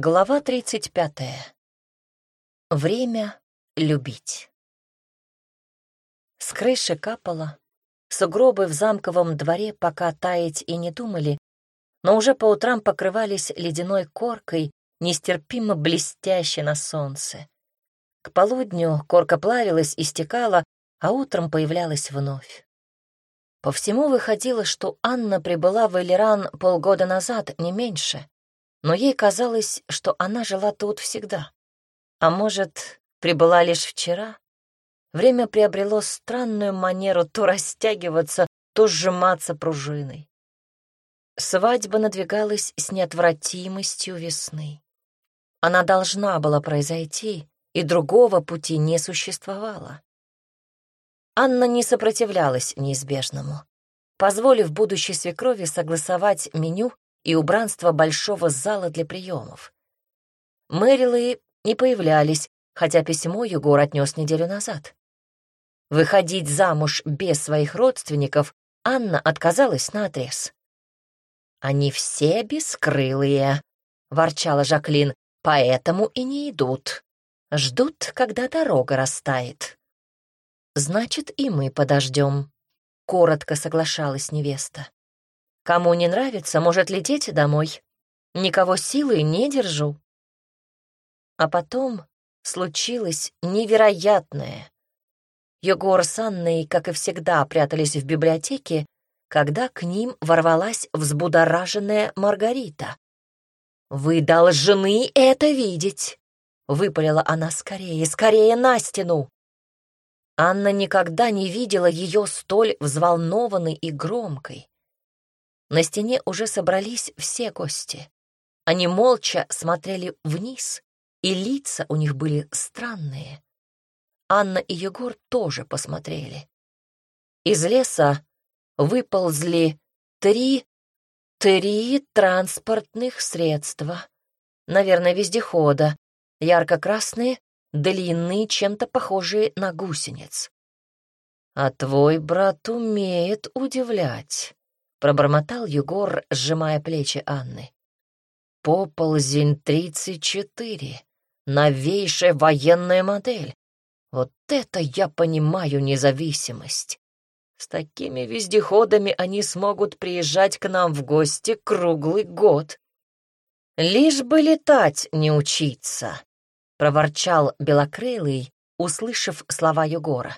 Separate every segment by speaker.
Speaker 1: Глава 35. Время любить. С крыши капало. Сугробы в замковом дворе пока таять и не думали, но уже по утрам покрывались ледяной коркой, нестерпимо блестящей на солнце. К полудню корка плавилась и стекала, а утром появлялась вновь. По всему выходило, что Анна прибыла в Элиран полгода назад, не меньше но ей казалось, что она жила тут всегда. А может, прибыла лишь вчера? Время приобрело странную манеру то растягиваться, то сжиматься пружиной. Свадьба надвигалась с неотвратимостью весны. Она должна была произойти, и другого пути не существовало. Анна не сопротивлялась неизбежному. Позволив будущей свекрови согласовать меню и убранство большого зала для приемов. Мэрилы не появлялись, хотя письмо Егор отнес неделю назад. Выходить замуж без своих родственников Анна отказалась наотрез. «Они все бескрылые», — ворчала Жаклин, — «поэтому и не идут. Ждут, когда дорога растает». «Значит, и мы подождем», — коротко соглашалась невеста. Кому не нравится, может лететь домой. Никого силы не держу. А потом случилось невероятное. Егор с Анной, как и всегда, прятались в библиотеке, когда к ним ворвалась взбудораженная Маргарита. «Вы должны это видеть!» — выпалила она скорее, скорее на стену. Анна никогда не видела ее столь взволнованной и громкой. На стене уже собрались все гости. Они молча смотрели вниз, и лица у них были странные. Анна и Егор тоже посмотрели. Из леса выползли три, три транспортных средства. Наверное, вездехода, ярко-красные, длинные, чем-то похожие на гусениц. А твой брат умеет удивлять. Пробормотал Егор, сжимая плечи Анны. Поползень 34. Новейшая военная модель. Вот это я понимаю независимость. С такими вездеходами они смогут приезжать к нам в гости круглый год. Лишь бы летать не учиться, проворчал Белокрылый, услышав слова Егора.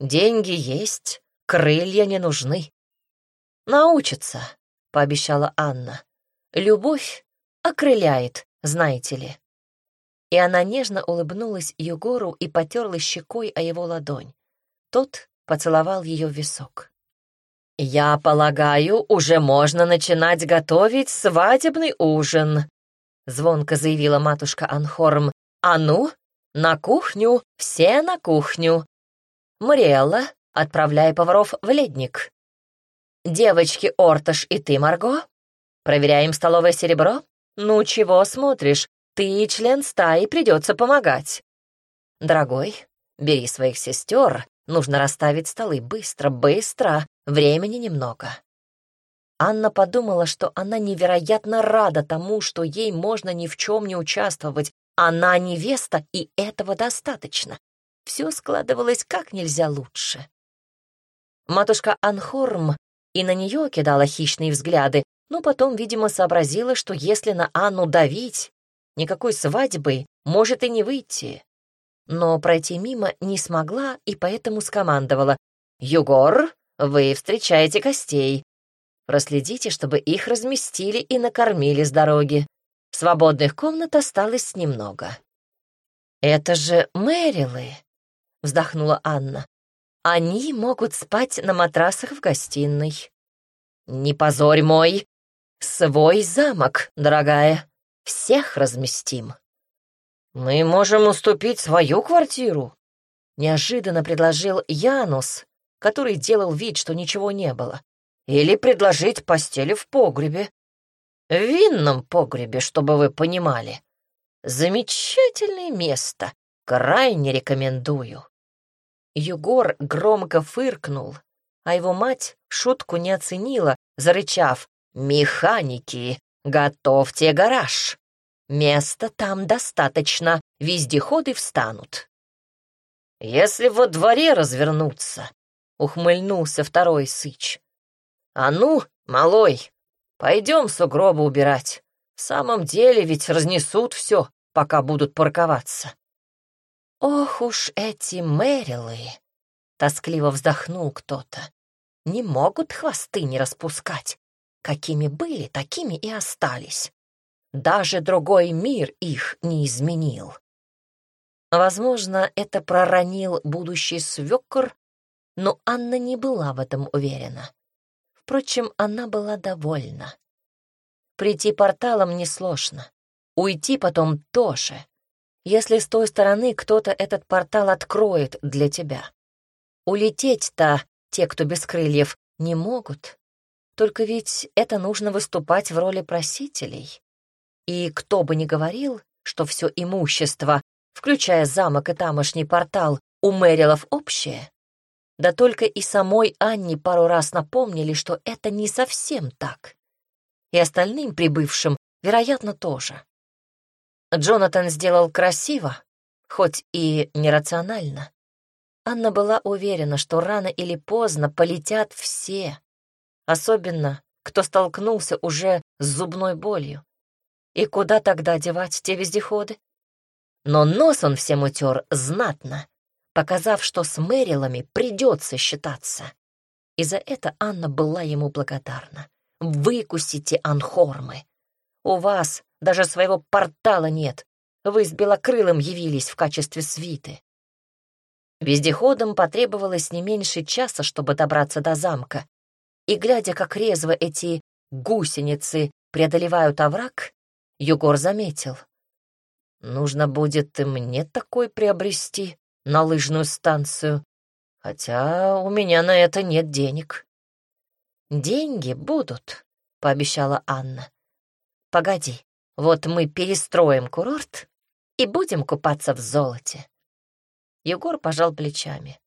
Speaker 1: Деньги есть, крылья не нужны. «Научится», — пообещала Анна. «Любовь окрыляет, знаете ли». И она нежно улыбнулась Егору и потерла щекой о его ладонь. Тот поцеловал ее в висок. «Я полагаю, уже можно начинать готовить свадебный ужин», — звонко заявила матушка Анхорм. «А ну, на кухню, все на кухню. Мариэлла, отправляй поваров в ледник. «Девочки Орташ и ты, Марго? Проверяем столовое серебро? Ну, чего смотришь? Ты член стаи, придется помогать. Дорогой, бери своих сестер, нужно расставить столы быстро, быстро, времени немного». Анна подумала, что она невероятно рада тому, что ей можно ни в чем не участвовать. Она невеста, и этого достаточно. Все складывалось как нельзя лучше. Матушка Анхорм и на нее кидала хищные взгляды, но потом, видимо, сообразила, что если на Анну давить, никакой свадьбы может и не выйти. Но пройти мимо не смогла и поэтому скомандовала. «Югор, вы встречаете гостей. Проследите, чтобы их разместили и накормили с дороги. Свободных комнат осталось немного». «Это же Мэрилы!» — вздохнула Анна. Они могут спать на матрасах в гостиной. Не позорь мой. Свой замок, дорогая. Всех разместим. Мы можем уступить свою квартиру. Неожиданно предложил Янус, который делал вид, что ничего не было. Или предложить постели в погребе. В винном погребе, чтобы вы понимали. Замечательное место. Крайне рекомендую. Егор громко фыркнул, а его мать шутку не оценила, зарычав «Механики, готовьте гараж!» Места там достаточно, вездеходы встанут.
Speaker 2: Если во дворе развернуться, ухмыльнулся второй сыч. А ну, малой, пойдем сугробы убирать. В самом деле ведь разнесут все, пока будут парковаться.
Speaker 1: Ох уж эти Мэрилы! Тоскливо вздохнул кто-то. Не могут хвосты не распускать. Какими были, такими и остались. Даже другой мир их не изменил. Возможно, это проронил будущий свекор, но Анна не была в этом уверена. Впрочем, она была довольна. Прийти порталом несложно. Уйти потом тоже, если с той стороны кто-то этот портал откроет для тебя. Улететь-то те, кто без крыльев, не могут. Только ведь это нужно выступать в роли просителей. И кто бы ни говорил, что все имущество, включая замок и тамошний портал, у Мэрилов общее, да только и самой Анне пару раз напомнили, что это не совсем так. И остальным прибывшим, вероятно, тоже. Джонатан сделал красиво, хоть и нерационально. Анна была уверена, что рано или поздно полетят все, особенно кто столкнулся уже с зубной болью. И куда тогда девать те вездеходы? Но нос он всем утер знатно, показав, что с Мэрилами придется считаться. И за это Анна была ему благодарна. «Выкусите анхормы. У вас даже своего портала нет. Вы с Белокрылым явились в качестве свиты». Вездеходам потребовалось не меньше часа, чтобы добраться до замка. И, глядя, как резво эти гусеницы преодолевают овраг, Югор заметил. «Нужно будет и мне такой приобрести на лыжную станцию, хотя у меня на это нет денег». «Деньги будут», — пообещала Анна. «Погоди, вот мы перестроим курорт и будем купаться в золоте». Егор пожал плечами.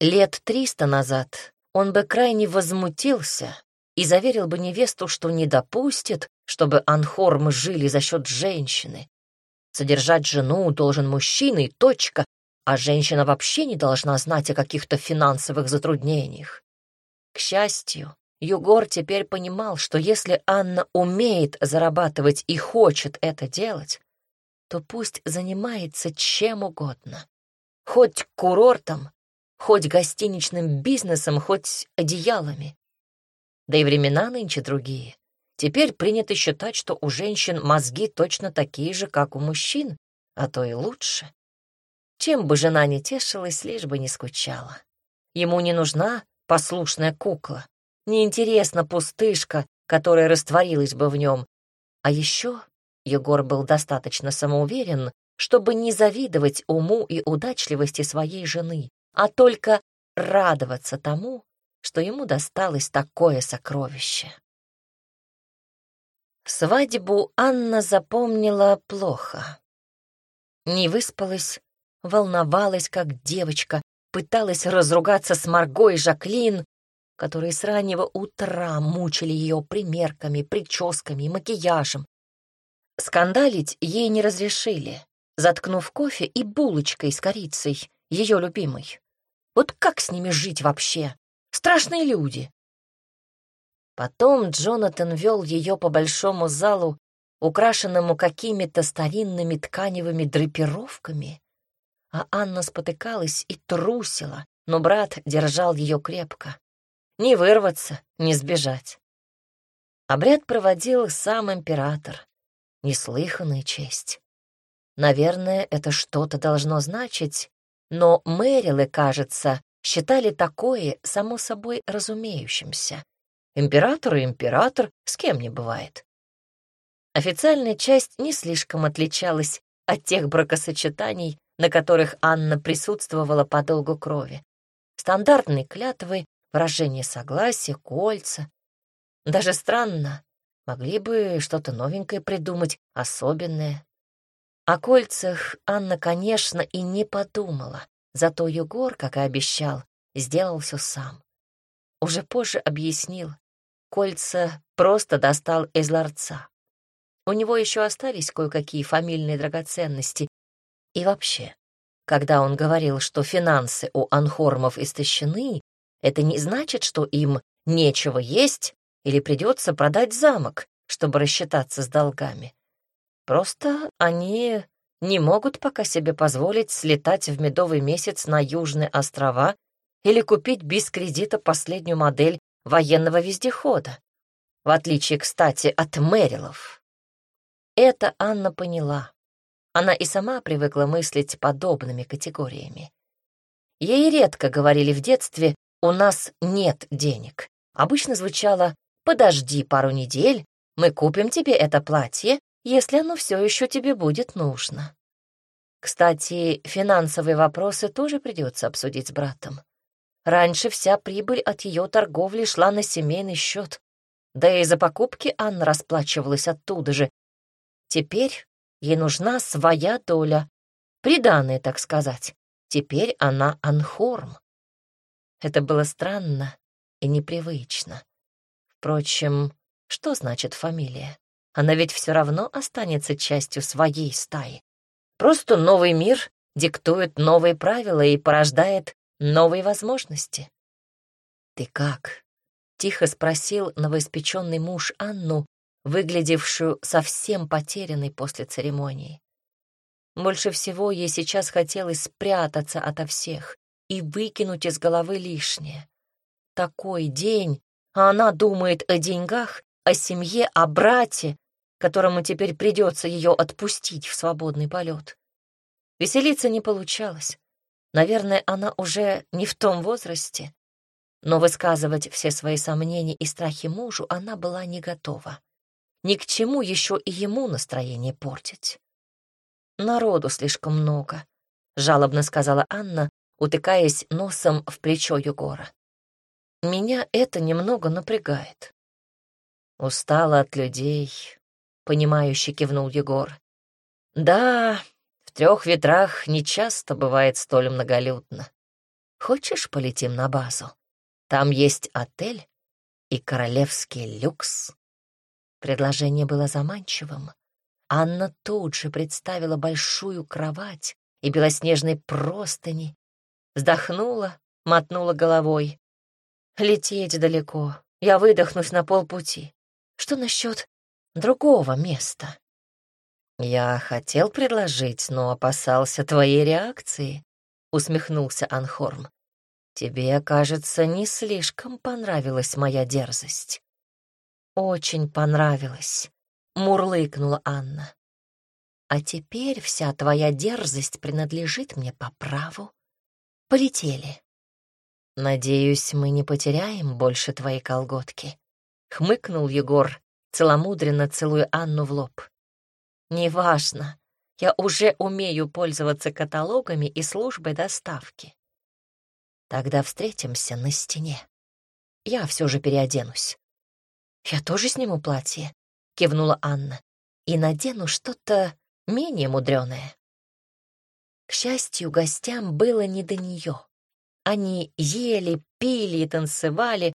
Speaker 1: Лет триста назад он бы крайне возмутился и заверил бы невесту, что не допустит, чтобы анхормы жили за счет женщины. Содержать жену должен мужчина и точка, а женщина вообще не должна знать о каких-то финансовых затруднениях. К счастью, Югор теперь понимал, что если Анна умеет зарабатывать и хочет это делать, то пусть занимается чем угодно. Хоть курортом, хоть гостиничным бизнесом, хоть одеялами. Да и времена нынче другие. Теперь принято считать, что у женщин мозги точно такие же, как у мужчин, а то и лучше. Чем бы жена не тешилась, лишь бы не скучала. Ему не нужна послушная кукла, неинтересна пустышка, которая растворилась бы в нем. А еще Егор был достаточно самоуверен, чтобы не завидовать уму и удачливости своей жены, а только радоваться тому, что ему досталось такое сокровище. Свадьбу Анна запомнила плохо. Не выспалась, волновалась, как девочка, пыталась разругаться с Марго и Жаклин, которые с раннего утра мучили ее примерками, прическами и макияжем. Скандалить ей не разрешили, заткнув кофе и булочкой с корицей, ее любимой. Вот как с ними жить вообще? Страшные люди. Потом Джонатан вел ее по большому залу, украшенному какими-то старинными тканевыми драпировками, а Анна спотыкалась и трусила, но брат держал ее крепко. Не вырваться, не сбежать. Обряд проводил сам император. Неслыханная честь. Наверное, это что-то должно значить, но Мэрилы, кажется, считали такое само собой разумеющимся. Император и император с кем не бывает. Официальная часть не слишком отличалась от тех бракосочетаний, на которых Анна присутствовала по долгу крови. Стандартные клятвы, выражение согласия, кольца. Даже странно, могли бы что-то новенькое придумать, особенное. О кольцах Анна, конечно, и не подумала, зато Егор, как и обещал, сделал все сам. Уже позже объяснил, кольца просто достал из ларца. У него еще остались кое-какие фамильные драгоценности. И вообще, когда он говорил, что финансы у анхормов истощены, это не значит, что им нечего есть или придется продать замок, чтобы рассчитаться с долгами. Просто они не могут пока себе позволить слетать в медовый месяц на Южные острова или купить без кредита последнюю модель военного вездехода, в отличие, кстати, от Мэрилов. Это Анна поняла. Она и сама привыкла мыслить подобными категориями. Ей редко говорили в детстве «у нас нет денег». Обычно звучало «подожди пару недель, мы купим тебе это платье, если оно все еще тебе будет нужно». Кстати, финансовые вопросы тоже придется обсудить с братом. Раньше вся прибыль от ее торговли шла на семейный счет, да и за покупки Анна расплачивалась оттуда же. Теперь ей нужна своя доля, приданная, так сказать. Теперь она Анхорм. Это было странно и непривычно. Впрочем, что значит фамилия? Она ведь все равно останется частью своей стаи. Просто новый мир диктует новые правила и порождает новые возможности. «Ты как?» — тихо спросил новоиспеченный муж Анну, выглядевшую совсем потерянной после церемонии. Больше всего ей сейчас хотелось спрятаться ото всех и выкинуть из головы лишнее. Такой день, а она думает о деньгах, о семье, о брате, которому теперь придется ее отпустить в свободный полет. Веселиться не получалось. Наверное, она уже не в том возрасте, но высказывать все свои сомнения и страхи мужу она была не готова. Ни к чему еще и ему настроение портить. «Народу слишком много», — жалобно сказала Анна, утыкаясь носом в плечо Егора. «Меня это немного напрягает». «Устала от людей», — понимающе кивнул Егор. «Да, в трех ветрах нечасто бывает столь многолюдно. Хочешь, полетим на базу? Там есть отель и королевский люкс. Предложение было заманчивым. Анна тут же представила большую кровать и белоснежные простыни, вздохнула, мотнула головой. Лететь далеко, я выдохнусь на полпути. Что насчет другого места? «Я хотел предложить, но опасался твоей реакции», — усмехнулся Анхорн. «Тебе, кажется, не слишком понравилась моя дерзость». «Очень понравилась», — мурлыкнула Анна. «А теперь вся твоя дерзость принадлежит мне по праву. Полетели». «Надеюсь, мы не потеряем больше твои колготки», — хмыкнул Егор, целомудренно целуя Анну в лоб. Неважно, я уже умею пользоваться каталогами и службой доставки. Тогда встретимся на стене. Я все же переоденусь. Я тоже сниму платье, кивнула Анна, и надену что-то менее мудреное. К счастью, гостям было не до нее. Они ели, пили и танцевали.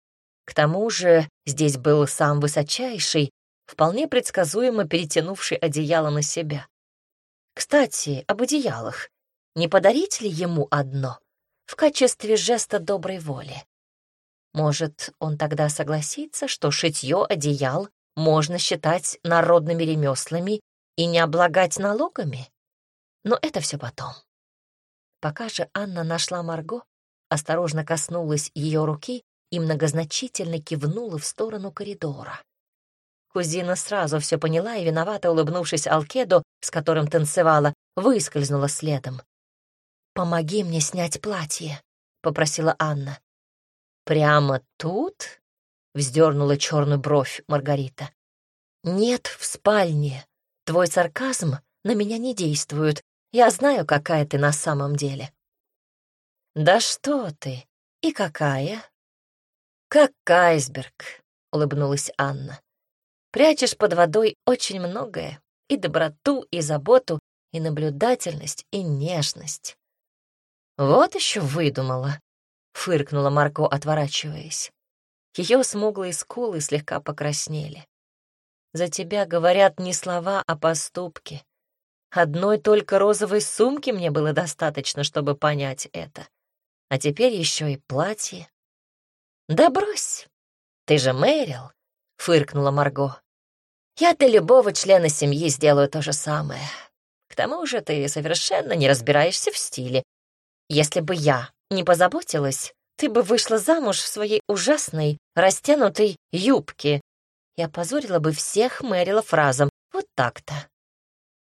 Speaker 1: К тому же здесь был сам высочайший, вполне предсказуемо перетянувший одеяло на себя. Кстати, об одеялах. Не подарить ли ему одно в качестве жеста доброй воли? Может, он тогда согласится, что шитье одеял можно считать народными ремеслами и не облагать налогами? Но это все потом. Пока же Анна нашла Марго, осторожно коснулась ее руки и многозначительно кивнула в сторону коридора. Кузина сразу все поняла и, виновато улыбнувшись Алкеду, с которым танцевала, выскользнула следом. «Помоги мне снять платье», — попросила Анна. «Прямо тут?» — вздернула черную бровь Маргарита. «Нет, в спальне. Твой сарказм на меня не действует. Я знаю, какая ты на самом деле». «Да что ты? И какая?» «Как айсберг», — улыбнулась Анна. Прячешь под водой очень многое, и доброту, и заботу, и наблюдательность, и нежность. Вот еще выдумала, — фыркнула Марко, отворачиваясь. Ее смуглые скулы слегка покраснели. За тебя говорят не слова, а поступки. Одной только розовой сумки мне было достаточно, чтобы понять это. А теперь еще и платье. Да брось, ты же Мэрил, фыркнула Марго. Я для любого члена семьи сделаю то же самое. К тому же ты совершенно не разбираешься в стиле. Если бы я не позаботилась, ты бы вышла замуж в своей ужасной, растянутой юбке и опозорила бы всех Мэрилов разом. Вот так-то.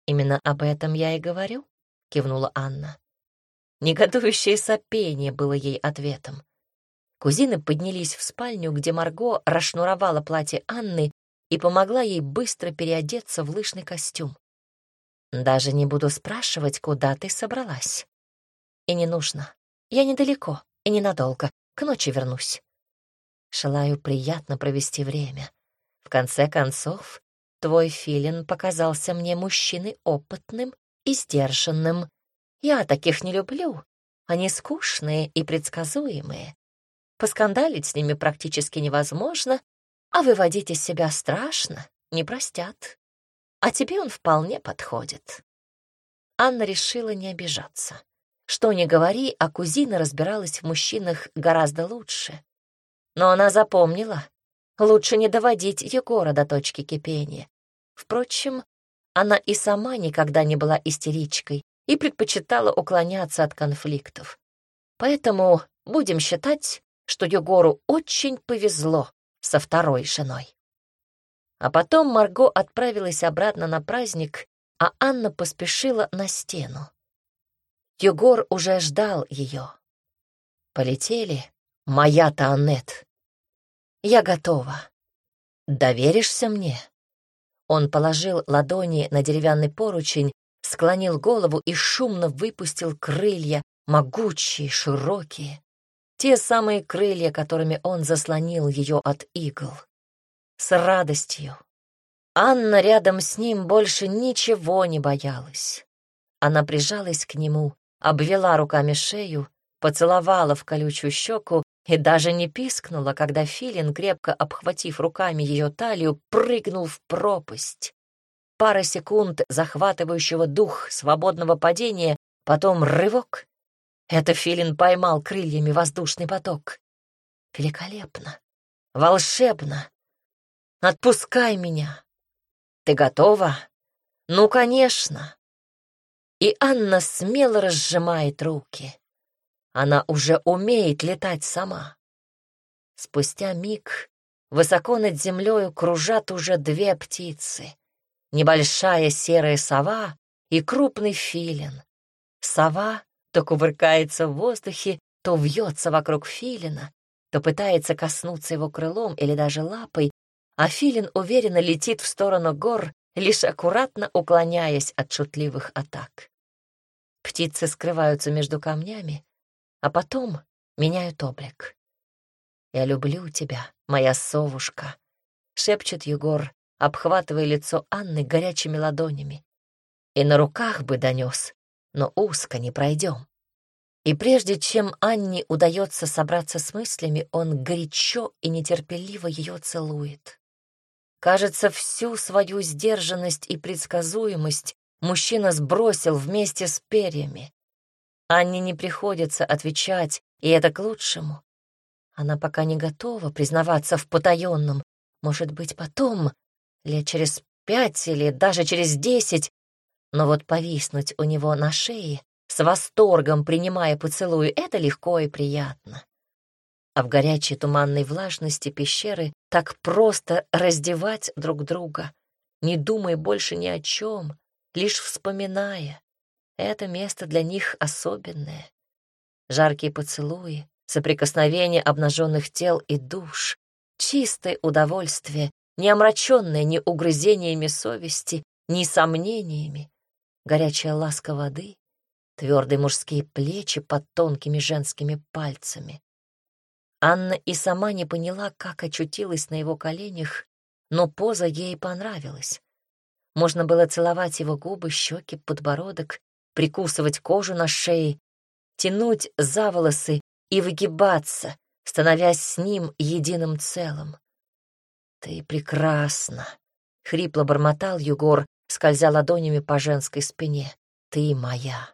Speaker 1: «Именно об этом я и говорю», — кивнула Анна. Негодующее сопение было ей ответом. Кузины поднялись в спальню, где Марго расшнуровала платье Анны и помогла ей быстро переодеться в лыжный костюм. «Даже не буду спрашивать, куда ты собралась. И не нужно. Я недалеко и ненадолго. К ночи вернусь. Желаю приятно провести время. В конце концов, Твой филин показался мне мужчиной опытным и сдержанным. Я таких не люблю. Они скучные и предсказуемые. Поскандалить с ними практически невозможно, а выводить из себя страшно, не простят. А тебе он вполне подходит. Анна решила не обижаться. Что ни говори, а кузина разбиралась в мужчинах гораздо лучше. Но она запомнила, лучше не доводить Егора до точки кипения. Впрочем, она и сама никогда не была истеричкой и предпочитала уклоняться от конфликтов. Поэтому будем считать, что Егору очень повезло со второй женой. А потом Марго отправилась обратно на праздник, а Анна поспешила на стену. Егор уже ждал ее. Полетели, моя-то Аннет. Я готова. Доверишься мне? Он положил ладони на деревянный поручень, склонил голову и шумно выпустил крылья, могучие, широкие. Те самые крылья, которыми он заслонил ее от игл. С радостью. Анна рядом с ним больше ничего не боялась. Она прижалась к нему, обвела руками шею, поцеловала в колючую щеку и даже не пискнула, когда Филин, крепко обхватив руками ее талию, прыгнул в пропасть. Пара секунд захватывающего дух свободного падения, потом рывок. Это Филин поймал крыльями воздушный поток. Великолепно, волшебно. Отпускай меня. Ты готова? Ну, конечно. И Анна смело разжимает руки. Она уже умеет летать сама. Спустя миг высоко над землею кружат уже две птицы. Небольшая серая сова и крупный филин. Сова то кувыркается в воздухе, то вьется вокруг филина, то пытается коснуться его крылом или даже лапой, а филин уверенно летит в сторону гор, лишь аккуратно уклоняясь от шутливых атак. Птицы скрываются между камнями, а потом меняют облик. «Я люблю тебя, моя совушка», — шепчет Егор, обхватывая лицо Анны горячими ладонями. «И на руках бы донес, но узко не пройдем». И прежде чем Анне удается собраться с мыслями, он горячо и нетерпеливо ее целует. Кажется, всю свою сдержанность и предсказуемость мужчина сбросил вместе с перьями. Анне не приходится отвечать, и это к лучшему. Она пока не готова признаваться в потаенном. Может быть, потом, лет через пять или даже через десять. Но вот повиснуть у него на шее, с восторгом принимая поцелуй, это легко и приятно. А в горячей туманной влажности пещеры так просто раздевать друг друга, не думая больше ни о чем, лишь вспоминая, это место для них особенное. Жаркие поцелуи, соприкосновение обнаженных тел и душ, чистое удовольствие, не омраченное ни угрызениями совести, ни сомнениями, горячая ласка воды, твердые мужские плечи под тонкими женскими пальцами. Анна и сама не поняла, как очутилась на его коленях, но поза ей понравилась. Можно было целовать его губы, щеки, подбородок, прикусывать кожу на шее, тянуть за волосы и выгибаться, становясь с ним единым целым. «Ты прекрасна», — хрипло бормотал Югор, скользя ладонями по женской спине. «Ты моя,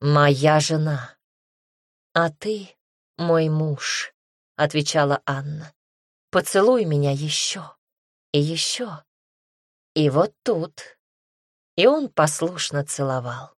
Speaker 1: моя жена». «А ты мой муж», — отвечала Анна. «Поцелуй меня еще и еще». И вот тут. И он послушно целовал.